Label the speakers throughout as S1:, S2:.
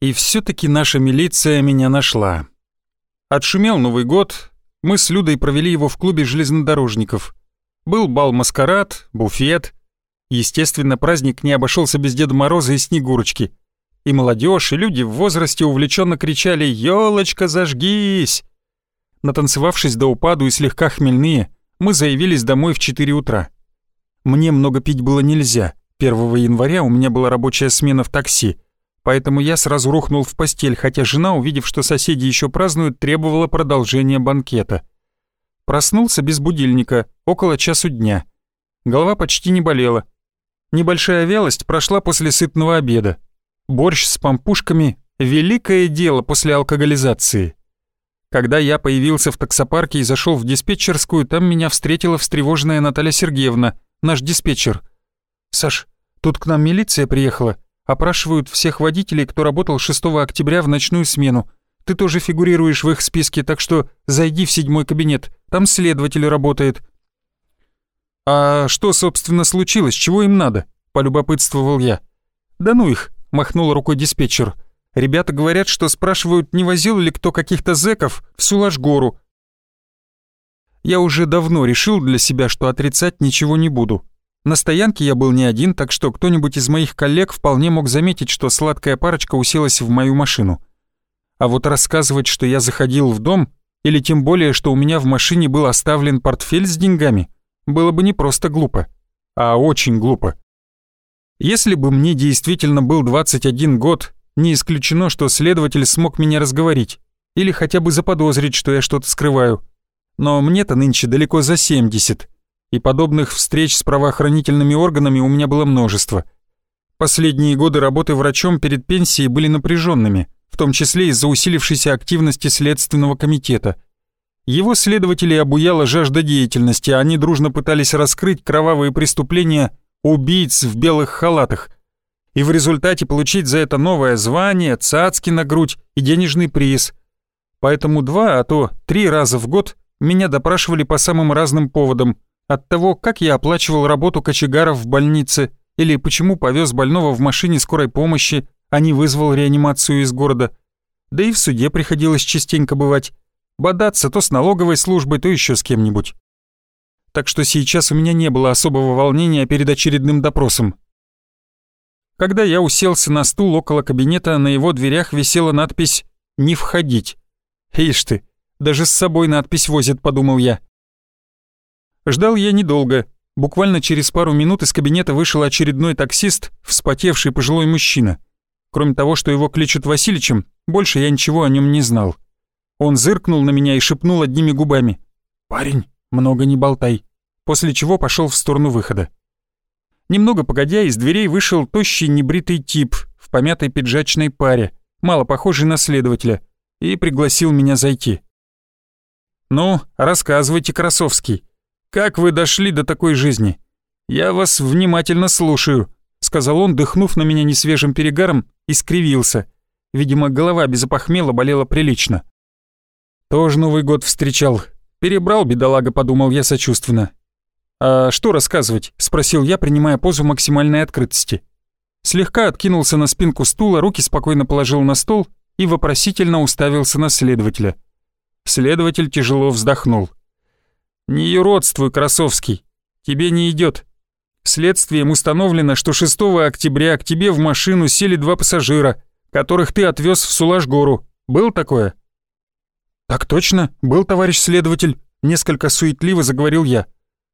S1: И все-таки наша милиция меня нашла. Отшумел Новый год, мы с Людой провели его в клубе железнодорожников. Был бал-маскарад, буфет. Естественно, праздник не обошелся без Деда Мороза и Снегурочки. И молодежь, и люди в возрасте увлеченно кричали «Елочка, зажгись!». Натанцевавшись до упаду и слегка хмельные, мы заявились домой в 4 утра. Мне много пить было нельзя. 1 января у меня была рабочая смена в такси, поэтому я сразу рухнул в постель, хотя жена, увидев, что соседи еще празднуют, требовала продолжения банкета. Проснулся без будильника, около часу дня. Голова почти не болела. Небольшая вялость прошла после сытного обеда. Борщ с пампушками — великое дело после алкоголизации. Когда я появился в таксопарке и зашел в диспетчерскую, там меня встретила встревоженная Наталья Сергеевна, наш диспетчер. «Саш, тут к нам милиция приехала. Опрашивают всех водителей, кто работал 6 октября в ночную смену. Ты тоже фигурируешь в их списке, так что зайди в седьмой кабинет. Там следователь работает». «А что, собственно, случилось? Чего им надо?» — полюбопытствовал я. «Да ну их!» — махнул рукой диспетчер. Ребята говорят, что спрашивают, не возил ли кто каких-то зэков в Сулашгору. Я уже давно решил для себя, что отрицать ничего не буду. На стоянке я был не один, так что кто-нибудь из моих коллег вполне мог заметить, что сладкая парочка уселась в мою машину. А вот рассказывать, что я заходил в дом, или тем более, что у меня в машине был оставлен портфель с деньгами, было бы не просто глупо, а очень глупо. Если бы мне действительно был 21 год, не исключено, что следователь смог меня разговорить или хотя бы заподозрить, что я что-то скрываю. Но мне-то нынче далеко за 70, и подобных встреч с правоохранительными органами у меня было множество. Последние годы работы врачом перед пенсией были напряженными, в том числе из-за усилившейся активности Следственного комитета. Его следователи обуяла жажда деятельности, они дружно пытались раскрыть кровавые преступления убийц в белых халатах – и в результате получить за это новое звание, цацки на грудь и денежный приз. Поэтому два, а то три раза в год меня допрашивали по самым разным поводам, от того, как я оплачивал работу кочегаров в больнице или почему повез больного в машине скорой помощи, а не вызвал реанимацию из города. Да и в суде приходилось частенько бывать. Бодаться то с налоговой службой, то еще с кем-нибудь. Так что сейчас у меня не было особого волнения перед очередным допросом. Когда я уселся на стул около кабинета, на его дверях висела надпись «Не входить». Ишь ты, даже с собой надпись возят, подумал я. Ждал я недолго. Буквально через пару минут из кабинета вышел очередной таксист, вспотевший пожилой мужчина. Кроме того, что его кличут Васильичем, больше я ничего о нем не знал. Он зыркнул на меня и шепнул одними губами. «Парень, много не болтай», после чего пошел в сторону выхода. Немного погодя, из дверей вышел тощий небритый тип в помятой пиджачной паре, мало похожий на следователя, и пригласил меня зайти. «Ну, рассказывайте, Красовский, как вы дошли до такой жизни? Я вас внимательно слушаю», — сказал он, дыхнув на меня несвежим перегаром, и скривился. Видимо, голова без опохмела болела прилично. «Тоже Новый год встречал. Перебрал, бедолага», — подумал я сочувственно. «А что рассказывать?» — спросил я, принимая позу максимальной открытости. Слегка откинулся на спинку стула, руки спокойно положил на стол и вопросительно уставился на следователя. Следователь тяжело вздохнул. «Не юродствуй, Красовский. Тебе не идет. Следствием установлено, что 6 октября к тебе в машину сели два пассажира, которых ты отвез в Сулаш-гору. Был такое?» «Так точно, был, товарищ следователь», — несколько суетливо заговорил я.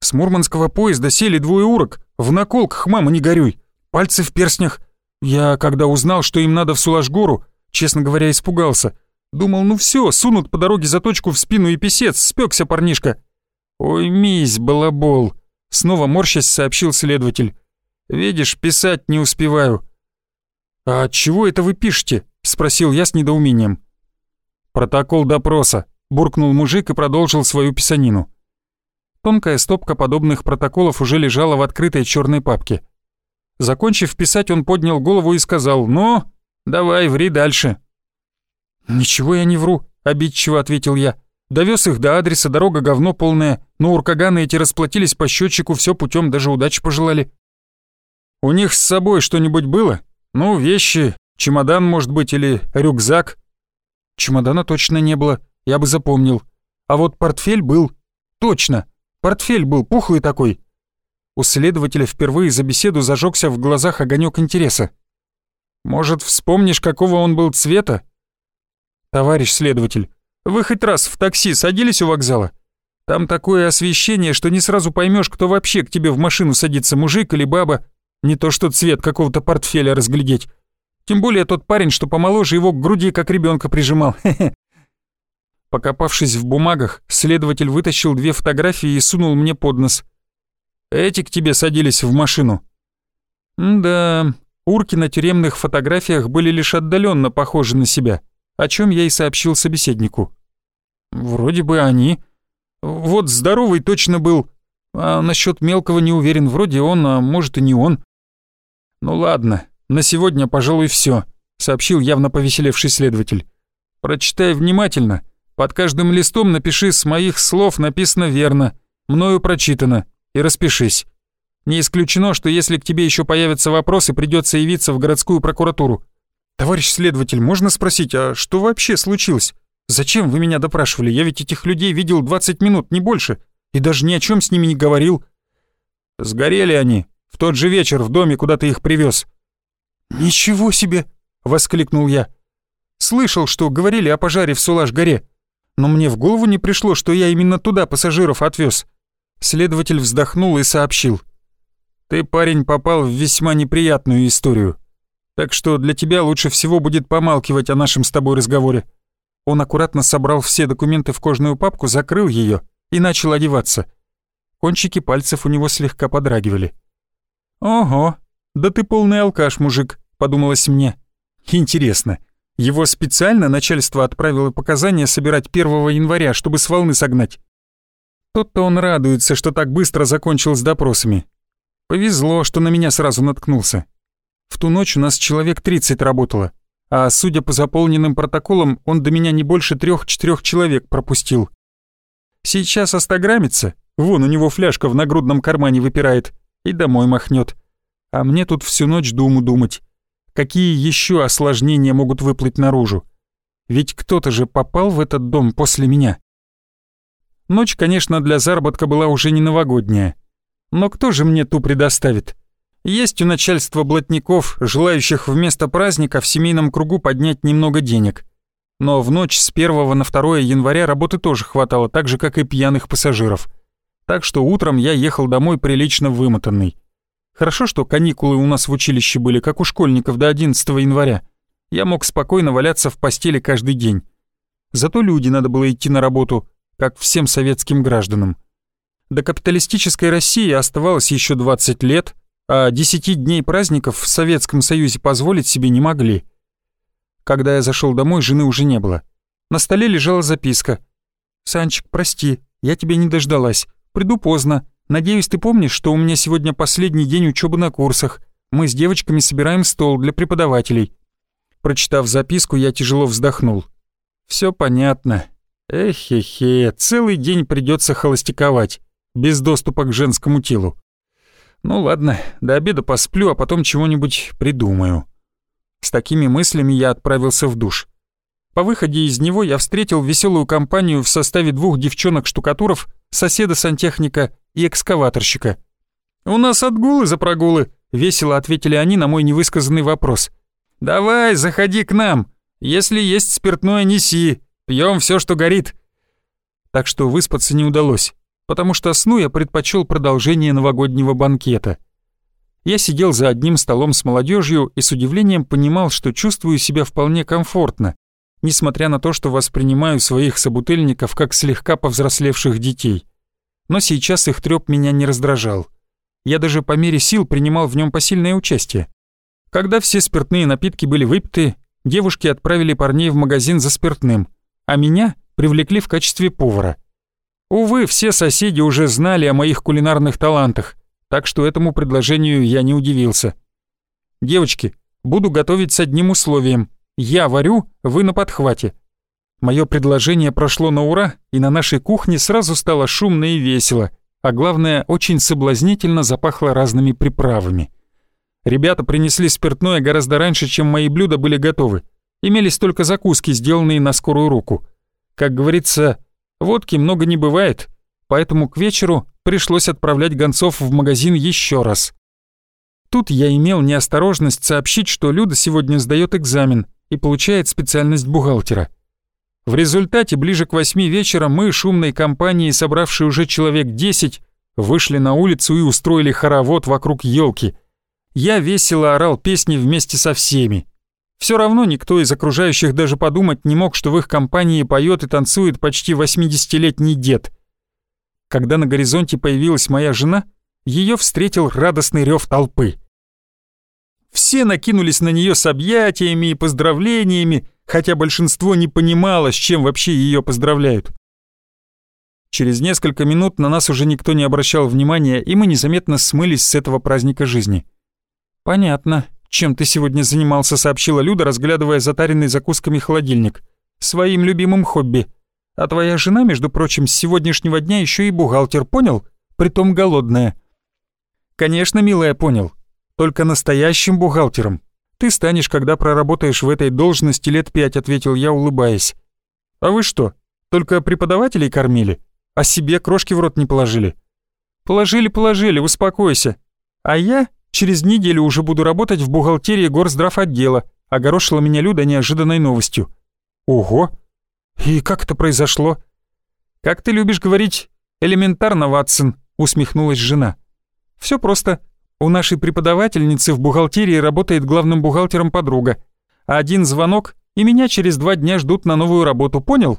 S1: С мурманского поезда сели двое урок. В наколках, мама, не горюй. Пальцы в перстнях. Я, когда узнал, что им надо в Сулашгору, честно говоря, испугался. Думал, ну все, сунут по дороге заточку в спину и писец, спекся парнишка. Ой, мись, балабол. Снова морщась сообщил следователь. Видишь, писать не успеваю. «А чего это вы пишете?» — спросил я с недоумением. «Протокол допроса», — буркнул мужик и продолжил свою писанину. Тонкая стопка подобных протоколов уже лежала в открытой черной папке. Закончив писать, он поднял голову и сказал «Ну, давай, ври дальше». «Ничего я не вру», — обидчиво ответил я. Довез их до адреса, дорога говно полная, но уркаганы эти расплатились по счетчику, все путем даже удачи пожелали. «У них с собой что-нибудь было? Ну, вещи, Чемодан, может быть, или рюкзак?» «Чемодана точно не было, я бы запомнил. А вот портфель был. Точно, портфель был, пухлый такой». У следователя впервые за беседу зажегся в глазах огонек интереса. «Может, вспомнишь, какого он был цвета?» «Товарищ следователь, вы хоть раз в такси садились у вокзала? Там такое освещение, что не сразу поймешь, кто вообще к тебе в машину садится, мужик или баба. Не то что цвет какого-то портфеля разглядеть. Тем более тот парень, что помоложе его к груди, как ребенка прижимал. Покопавшись в бумагах, следователь вытащил две фотографии и сунул мне под нос. «Эти к тебе садились в машину?» «Да, урки на тюремных фотографиях были лишь отдаленно похожи на себя, о чем я и сообщил собеседнику». «Вроде бы они. Вот здоровый точно был, а насчет мелкого не уверен, вроде он, а может и не он». «Ну ладно, на сегодня, пожалуй, все, сообщил явно повеселевший следователь. «Прочитай внимательно». Под каждым листом напиши «С моих слов написано верно, мною прочитано» и распишись. Не исключено, что если к тебе еще появятся вопросы, придется явиться в городскую прокуратуру. Товарищ следователь, можно спросить, а что вообще случилось? Зачем вы меня допрашивали? Я ведь этих людей видел 20 минут, не больше, и даже ни о чем с ними не говорил. Сгорели они в тот же вечер в доме, куда ты их привез. Ничего себе! воскликнул я. Слышал, что говорили о пожаре в Сулаш-горе но мне в голову не пришло, что я именно туда пассажиров отвез. Следователь вздохнул и сообщил. «Ты, парень, попал в весьма неприятную историю. Так что для тебя лучше всего будет помалкивать о нашем с тобой разговоре». Он аккуратно собрал все документы в кожную папку, закрыл ее и начал одеваться. Кончики пальцев у него слегка подрагивали. «Ого, да ты полный алкаш, мужик», — подумалось мне. «Интересно, его специально начальство отправило показания собирать 1 января, чтобы с волны согнать. Тот-то он радуется, что так быстро закончил с допросами. Повезло, что на меня сразу наткнулся. В ту ночь у нас человек 30 работало, а судя по заполненным протоколам, он до меня не больше трех-четырех человек пропустил. Сейчас остаграмится, вон у него фляжка в нагрудном кармане выпирает, и домой махнет. А мне тут всю ночь думу думать. Какие еще осложнения могут выплыть наружу? Ведь кто-то же попал в этот дом после меня. Ночь, конечно, для заработка была уже не новогодняя. Но кто же мне ту предоставит? Есть у начальства блатников, желающих вместо праздника в семейном кругу поднять немного денег. Но в ночь с 1 на 2 января работы тоже хватало, так же, как и пьяных пассажиров. Так что утром я ехал домой прилично вымотанный. Хорошо, что каникулы у нас в училище были, как у школьников до 11 января. Я мог спокойно валяться в постели каждый день. Зато люди надо было идти на работу, как всем советским гражданам. До капиталистической России оставалось еще 20 лет, а 10 дней праздников в Советском Союзе позволить себе не могли. Когда я зашел домой, жены уже не было. На столе лежала записка. «Санчик, прости, я тебя не дождалась. Приду поздно. Надеюсь, ты помнишь, что у меня сегодня последний день учебы на курсах. Мы с девочками собираем стол для преподавателей». Прочитав записку, я тяжело вздохнул. Все понятно. Эхе-хе, целый день придется холостяковать, без доступа к женскому телу. Ну ладно, до обеда посплю, а потом чего-нибудь придумаю. С такими мыслями я отправился в душ. По выходе из него я встретил веселую компанию в составе двух девчонок-штукатуров, соседа-сантехника и экскаваторщика. «У нас отгулы за прогулы», — весело ответили они на мой невысказанный вопрос. «Давай, заходи к нам. Если есть спиртное, неси. Пьем все, что горит». Так что выспаться не удалось, потому что сну я предпочел продолжение новогоднего банкета. Я сидел за одним столом с молодежью и с удивлением понимал, что чувствую себя вполне комфортно, несмотря на то, что воспринимаю своих собутыльников как слегка повзрослевших детей но сейчас их трёп меня не раздражал. Я даже по мере сил принимал в нем посильное участие. Когда все спиртные напитки были выпиты, девушки отправили парней в магазин за спиртным, а меня привлекли в качестве повара. Увы, все соседи уже знали о моих кулинарных талантах, так что этому предложению я не удивился. «Девочки, буду готовить с одним условием. Я варю, вы на подхвате. Мое предложение прошло на ура, и на нашей кухне сразу стало шумно и весело, а главное, очень соблазнительно запахло разными приправами. Ребята принесли спиртное гораздо раньше, чем мои блюда были готовы. Имелись только закуски, сделанные на скорую руку. Как говорится, водки много не бывает, поэтому к вечеру пришлось отправлять гонцов в магазин еще раз. Тут я имел неосторожность сообщить, что Люда сегодня сдает экзамен и получает специальность бухгалтера. В результате ближе к восьми вечера мы, шумной компанией, собравшие уже человек десять, вышли на улицу и устроили хоровод вокруг елки. Я весело орал песни вместе со всеми. Все равно никто из окружающих даже подумать не мог, что в их компании поет и танцует почти 80-летний дед. Когда на горизонте появилась моя жена, ее встретил радостный рев толпы. Все накинулись на нее с объятиями и поздравлениями, хотя большинство не понимало, с чем вообще ее поздравляют. Через несколько минут на нас уже никто не обращал внимания, и мы незаметно смылись с этого праздника жизни. «Понятно, чем ты сегодня занимался», — сообщила Люда, разглядывая затаренный закусками холодильник. «Своим любимым хобби. А твоя жена, между прочим, с сегодняшнего дня еще и бухгалтер, понял? Притом голодная». «Конечно, милая, понял. Только настоящим бухгалтером. Ты станешь, когда проработаешь в этой должности лет пять», — ответил я, улыбаясь. «А вы что, только преподавателей кормили? А себе крошки в рот не положили?» «Положили, положили, успокойся. А я Через неделю уже буду работать в бухгалтерии горздравотдела», — огорошила меня Люда неожиданной новостью. «Ого! И как это произошло?» «Как ты любишь говорить, элементарно, Ватсон», — усмехнулась жена. «Все просто. У нашей преподавательницы в бухгалтерии работает главным бухгалтером подруга. Один звонок, и меня через два дня ждут на новую работу, понял?»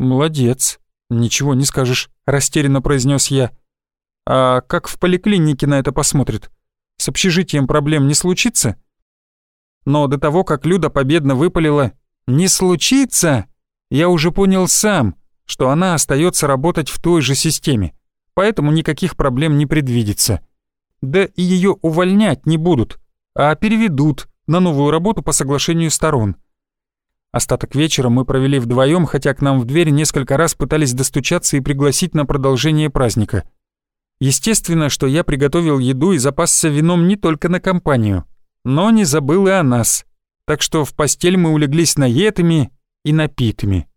S1: «Молодец. Ничего не скажешь», — растерянно произнес я. «А как в поликлинике на это посмотрят?» С общежитием проблем не случится? Но до того, как Люда победно выпалила «Не случится!», я уже понял сам, что она остается работать в той же системе, поэтому никаких проблем не предвидится. Да и ее увольнять не будут, а переведут на новую работу по соглашению сторон. Остаток вечера мы провели вдвоем, хотя к нам в дверь несколько раз пытались достучаться и пригласить на продолжение праздника. Естественно, что я приготовил еду и запасся вином не только на компанию, но не забыл и о нас, так что в постель мы улеглись наетыми и напитыми.